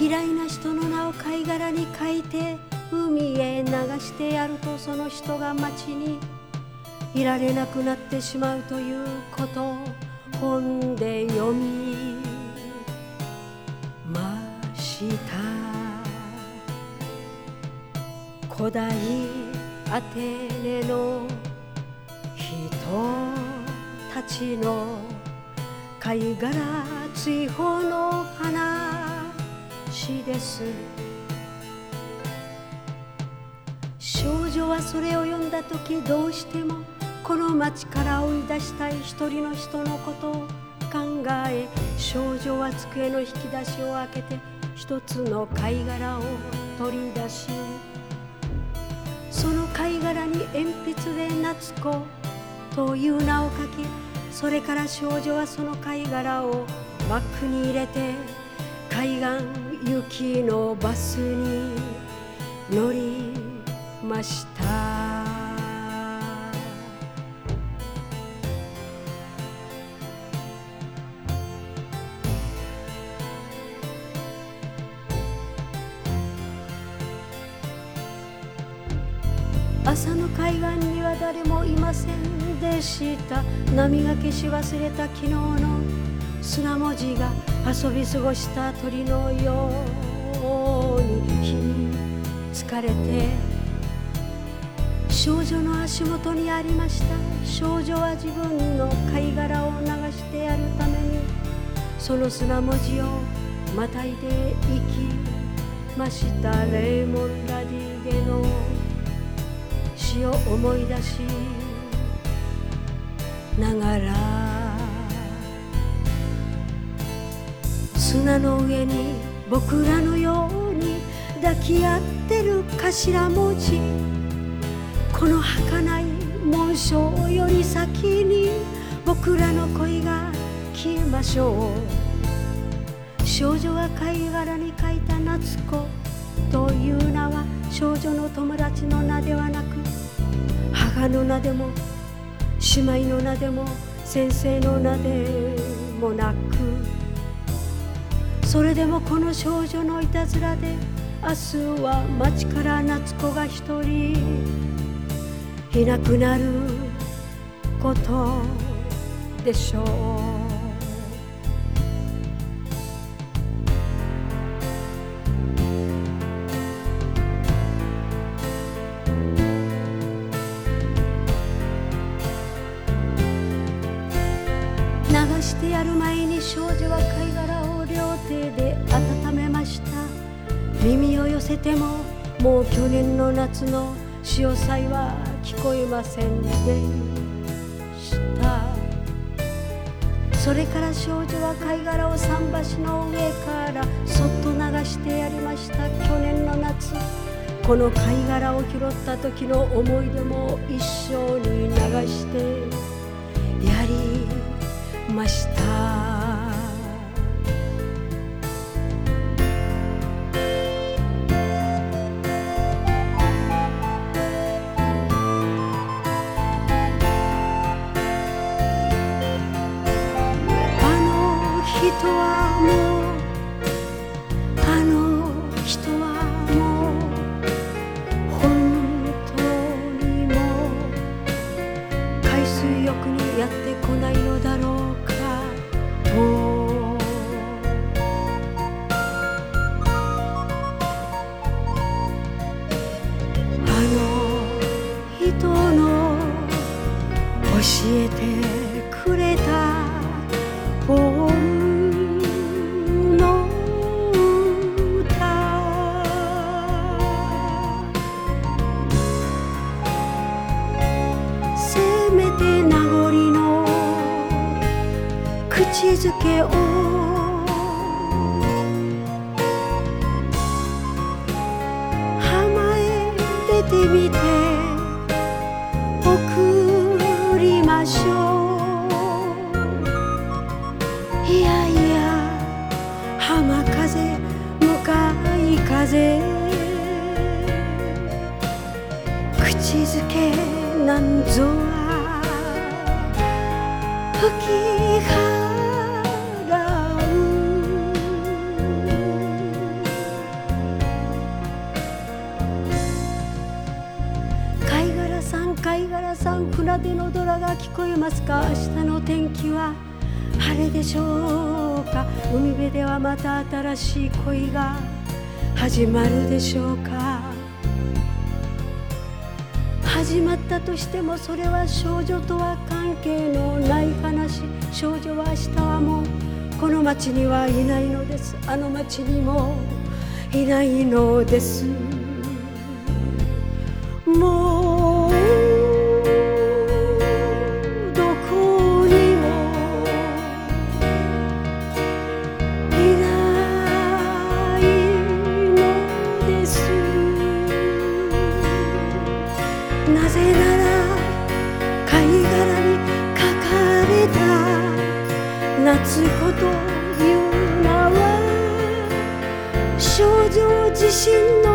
嫌いな人の名を貝殻に書いて海へ流してやるとその人が町にいられなくなってしまうということ本で読みました。古代アテネの人たちの貝殻追放の花話です。少女はそれを読んだ時どうしてもこの町から追い出したい一人の人のことを考え少女は机の引き出しを開けて一つの貝殻を取り出しその貝殻に鉛筆で夏子という名を書きそれから少女はその貝殻をバッグに入れて海岸行きのバスに乗りました。朝の海岸には誰もいませんでした。波が消し忘れた昨日の砂文字が遊び過ごした鳥のように日に疲れて少女の足元にありました。少女は自分の貝殻を流してやるためにその砂文字をまたいでいきました。レーモン・ラディゲの詩を思い出しながら砂の上に僕らのように抱き合ってる頭文字。この儚い紋章より先に僕らの恋が消えましょう。少女が貝殻に書いた夏子という名は少女の友達の名ではなく母の名でも姉妹の名でも先生の名でもなく。それでもこの少女のいたずらで明日は町から夏子が一人いなくなることでしょう。流してやる前に少女は貝殻を手で温めました。耳を寄せてももう去年の夏の潮騒は聞こえませんでした。それから少女は貝殻を桟橋の上からそっと流してやりました。去年の夏この貝殻を拾った時の思い出も一緒に流してやりました。口づけを。浜へ出てみて送りましょう。いやいや浜風向かい風。口づけなんぞは吹き貝殻さん船出のドラが聞こえますか？明日の天気は晴れでしょうか？海辺ではまた新しい恋が始まるでしょうか？始まったとしてもそれは少女とは関係のない話。少女は明日はもうこの町にはいないのです。あの町にもいないのです。もう夏子という名は少女自身の